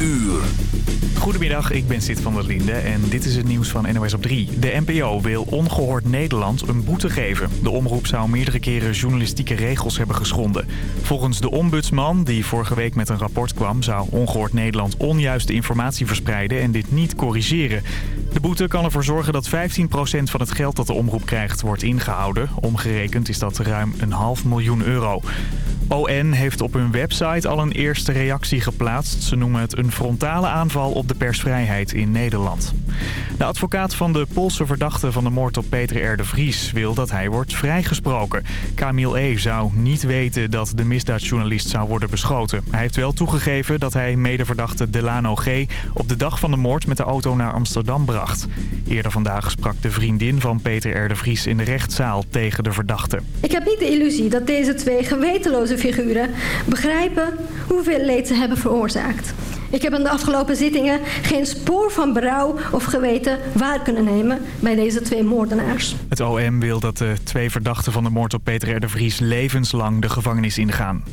uur. Goedemiddag, ik ben Sid van der Linde en dit is het nieuws van NOS op 3. De NPO wil Ongehoord Nederland een boete geven. De omroep zou meerdere keren journalistieke regels hebben geschonden. Volgens de ombudsman, die vorige week met een rapport kwam... zou Ongehoord Nederland onjuiste informatie verspreiden en dit niet corrigeren. De boete kan ervoor zorgen dat 15% van het geld dat de omroep krijgt wordt ingehouden. Omgerekend is dat ruim een half miljoen euro. ON heeft op hun website al een eerste reactie geplaatst. Ze noemen het een frontale aanval op de persvrijheid in Nederland. De advocaat van de Poolse verdachte van de moord op Peter R. de Vries wil dat hij wordt vrijgesproken. Camille E. zou niet weten dat de misdaadjournalist zou worden beschoten. Hij heeft wel toegegeven dat hij medeverdachte Delano G. op de dag van de moord met de auto naar Amsterdam bracht. Eerder vandaag sprak de vriendin van Peter R. de Vries in de rechtszaal tegen de verdachte. Ik heb niet de illusie dat deze twee gewetenloze figuren begrijpen hoeveel leed ze hebben veroorzaakt. Ik heb in de afgelopen zittingen geen spoor van berouw of geweten waar kunnen nemen bij deze twee moordenaars. Het OM wil dat de twee verdachten van de moord op Peter R. de Vries levenslang de gevangenis ingaan.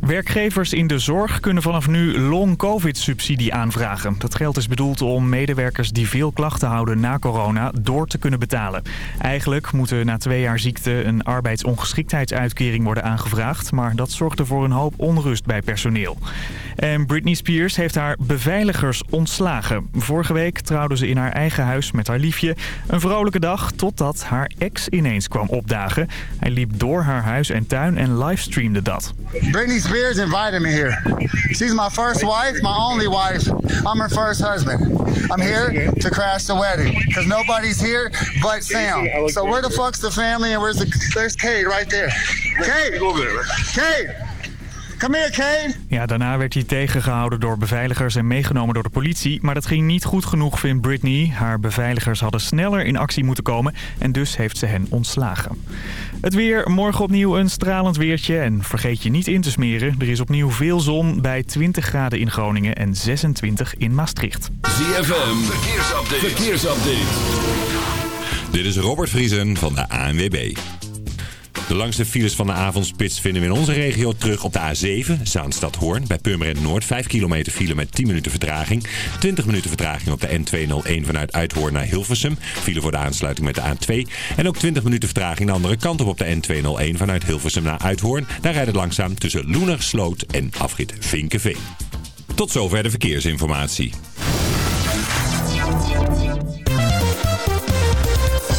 Werkgevers in de zorg kunnen vanaf nu long-covid-subsidie aanvragen. Dat geld is bedoeld om medewerkers die veel klachten houden na corona door te kunnen betalen. Eigenlijk moet er na twee jaar ziekte een arbeidsongeschiktheidsuitkering worden aangevraagd. Maar dat zorgde voor een hoop onrust bij personeel. En Britney Spears heeft haar beveiligers ontslagen. Vorige week trouwde ze in haar eigen huis met haar liefje. Een vrolijke dag totdat haar ex ineens kwam opdagen. Hij liep door haar huis en tuin en livestreamde dat. Britney Spears invited me here. She's my first wife, my only wife. I'm her first husband. I'm here to crash the wedding because nobody's here but Sam. So where the fuck's the family and where's the... There's Kate right there. Kate! Kate! Come here, Kate! Ja, daarna werd hij tegengehouden door beveiligers en meegenomen door de politie. Maar dat ging niet goed genoeg, vindt Britney. Haar beveiligers hadden sneller in actie moeten komen en dus heeft ze hen ontslagen. Het weer, morgen opnieuw een stralend weertje en vergeet je niet in te smeren. Er is opnieuw veel zon bij 20 graden in Groningen en 26 in Maastricht. ZFM, verkeersupdate. verkeersupdate. Dit is Robert Vriesen van de ANWB. De langste files van de avondspits vinden we in onze regio terug op de A7, Zaanstad-Hoorn. Bij Purmerend Noord 5 kilometer file met 10 minuten vertraging. 20 minuten vertraging op de N201 vanuit Uithoorn naar Hilversum. File voor de aansluiting met de A2. En ook 20 minuten vertraging de andere kant op op de N201 vanuit Hilversum naar Uithoorn. Daar rijdt het langzaam tussen Loener, Sloot en afrit Vinkenveen. Tot zover de verkeersinformatie.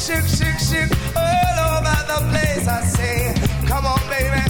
shake, shake, shake all over the place. I say, come on, baby.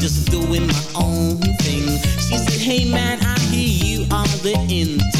Just doing my own thing. She said, hey man, I hear you are the in.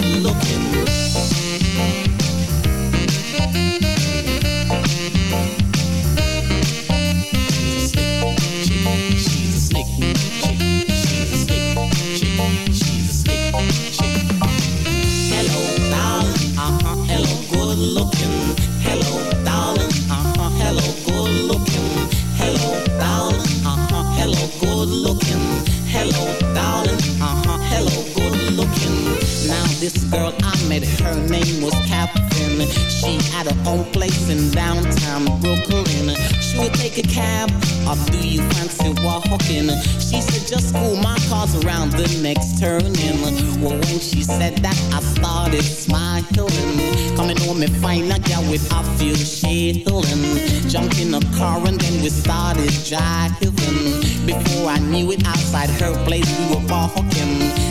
Had her own place in downtown Brooklyn. She would take a cab, or do you fancy walking? She said, just cool, my car's around the next turning. Well, when she said that, I started smiling. Coming home and find a girl with a few shilling. Jumped in a car and then we started driving. Before I knew it, outside her place we were walking.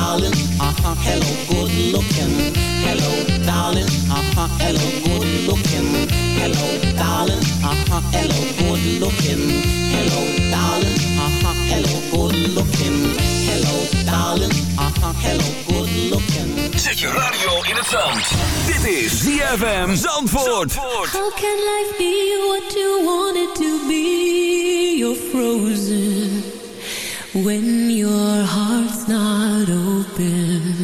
darling. Uh-huh, hello, good looking. Hello, darling. Uh-huh, hello, good looking. Hello, darling. Uh-huh, hello, good looking. Hello, darling. Uh-huh, hello, good looking. Hello, darling. Uh-huh, hello, good looking. Zet je radio in het zand. Dit is ZFM Zandvoort. How can life be what you want it to be? You're frozen when your heart's not open.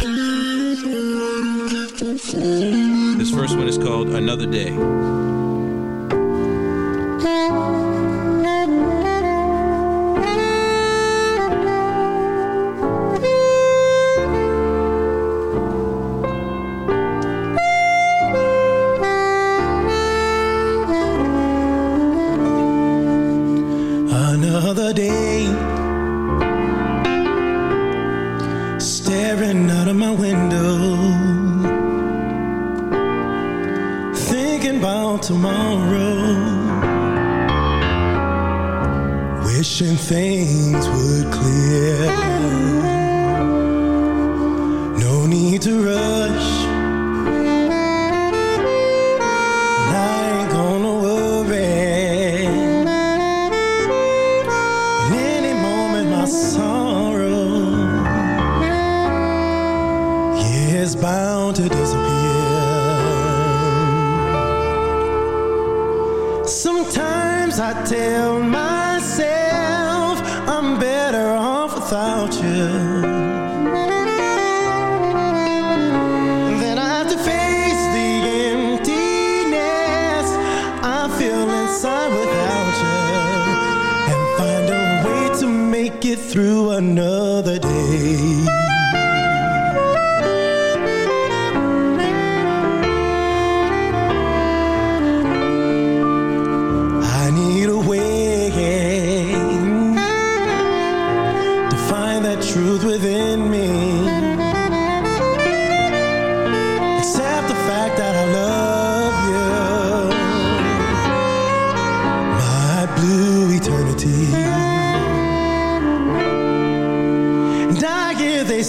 This first one is called Another Day.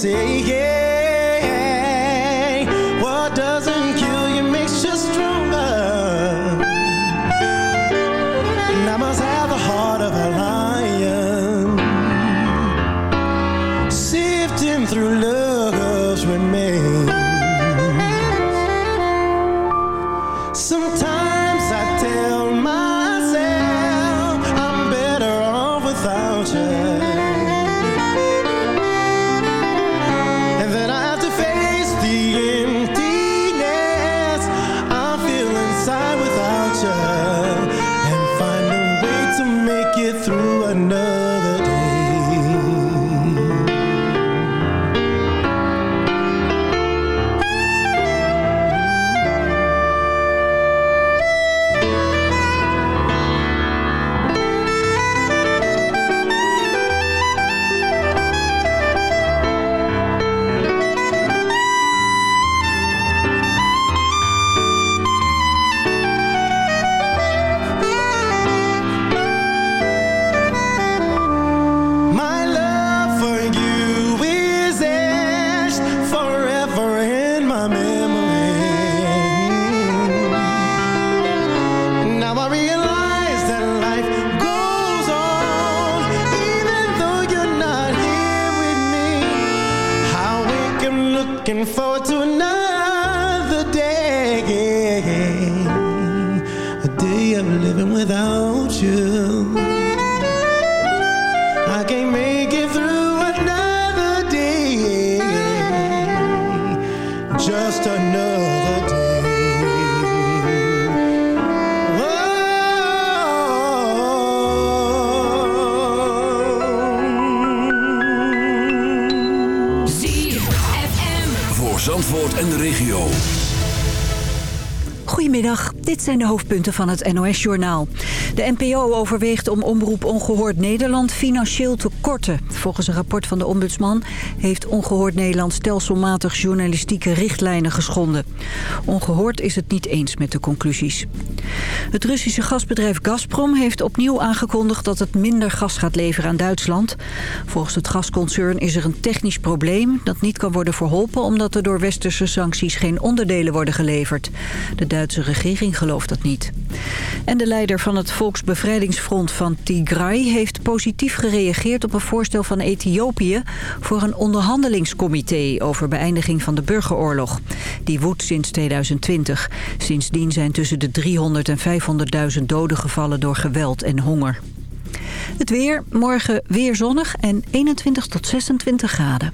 Say, yeah, without you. I can't make it through another day. Just another day. Voor Zandvoort en de regio. Goedemiddag, dit zijn de hoofdpunten van het NOS-journaal. De NPO overweegt om Omroep Ongehoord Nederland financieel te korten. Volgens een rapport van de ombudsman heeft Ongehoord Nederland stelselmatig journalistieke richtlijnen geschonden. Ongehoord is het niet eens met de conclusies. Het Russische gasbedrijf Gazprom heeft opnieuw aangekondigd dat het minder gas gaat leveren aan Duitsland. Volgens het gasconcern is er een technisch probleem dat niet kan worden verholpen omdat er door westerse sancties geen onderdelen worden geleverd. De Duitse regering gelooft dat niet. En de leider van het Volksbevrijdingsfront van Tigray... heeft positief gereageerd op een voorstel van Ethiopië... voor een onderhandelingscomité over beëindiging van de burgeroorlog. Die woedt sinds 2020. Sindsdien zijn tussen de 300 en 500.000 doden gevallen door geweld en honger. Het weer, morgen weer zonnig en 21 tot 26 graden.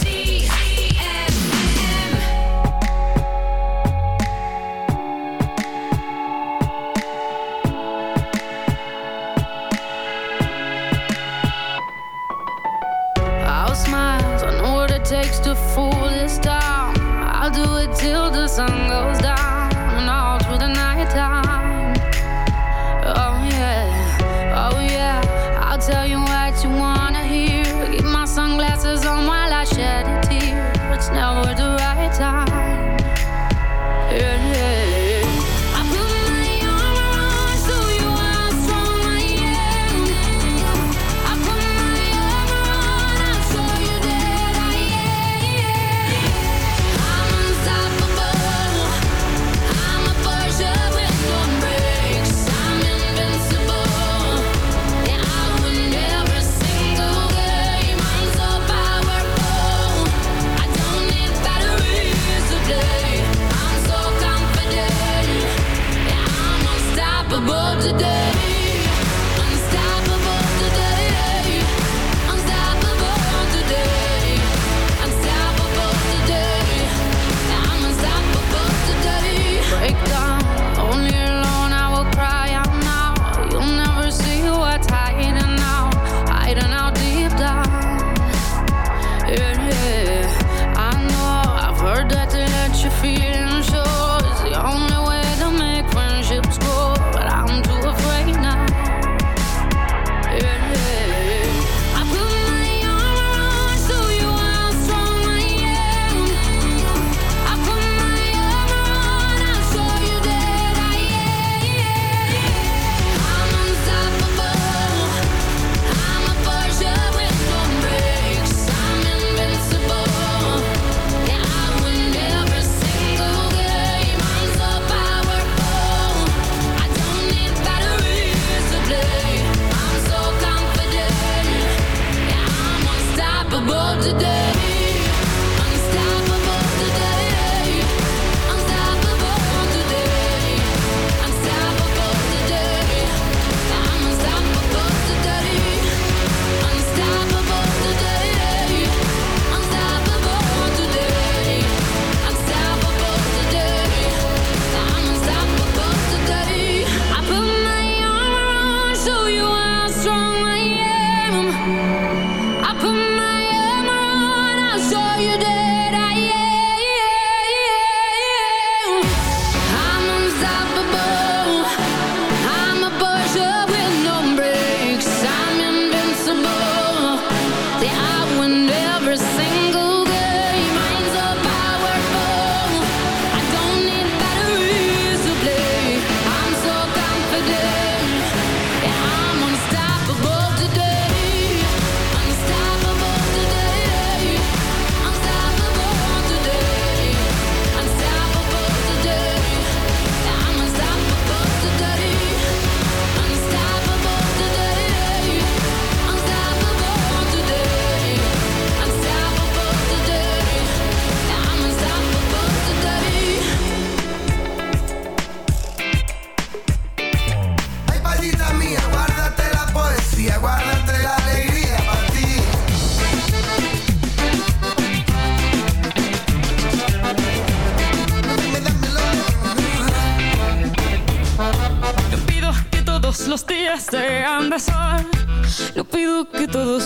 today.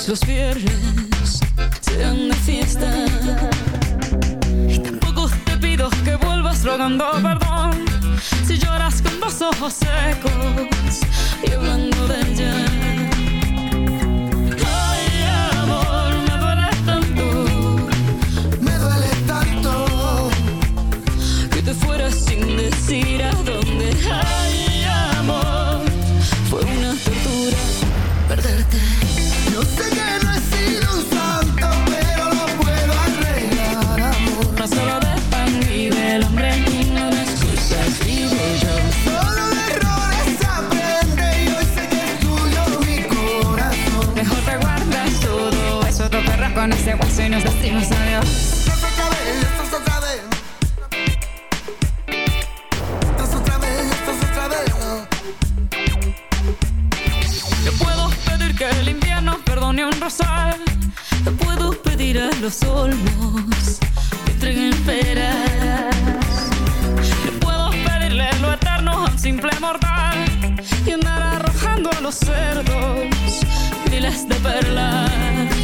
los viernes sean de fiesta. Tampoco te pido que vuelvas rogando perdón si lloras con los ojos secos y hablando de fueras Sin decir a dónde hay los olmos te entreguen peras. Puedo pedirle lo eterno a un simple mortal y andar arrojando a los cerdos miles de perlas.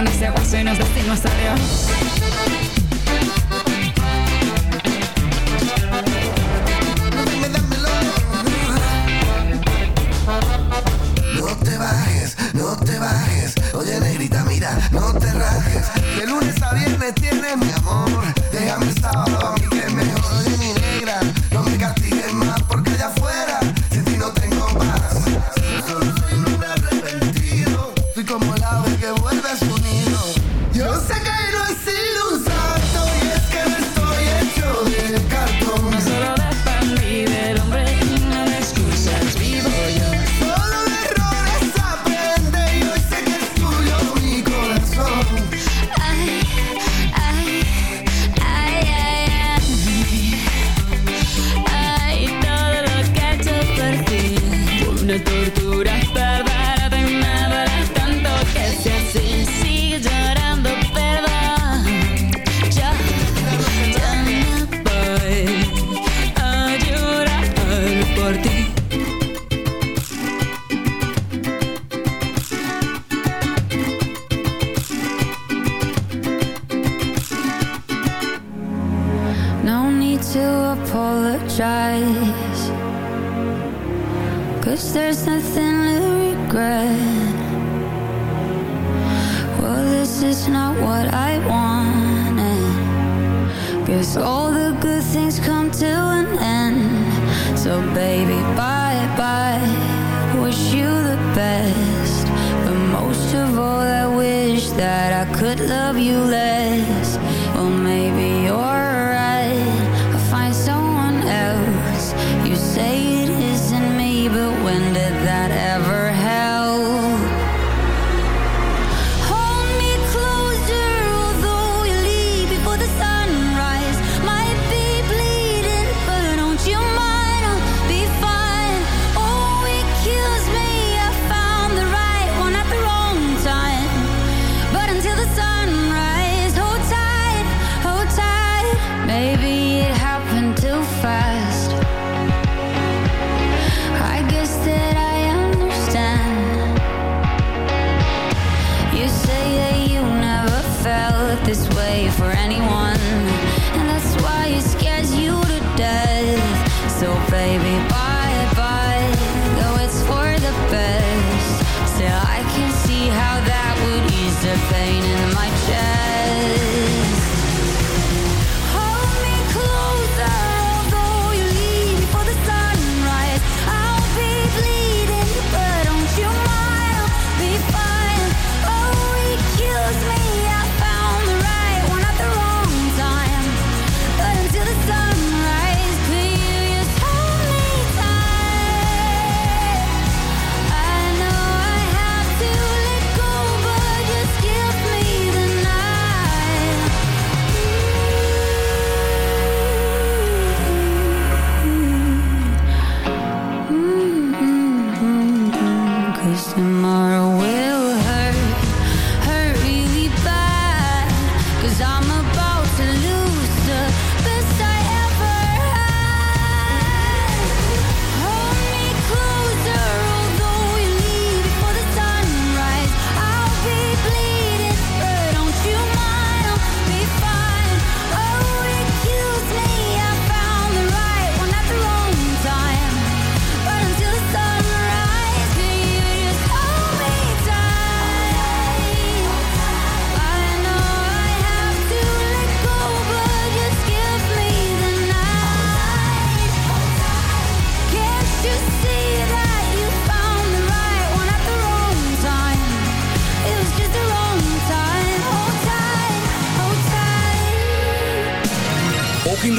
con ese guaso y nos vestimos a No te bajes, no te bajes, oye negrita mira, no te rajes, de lunes a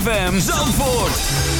ZFM Zandvoort.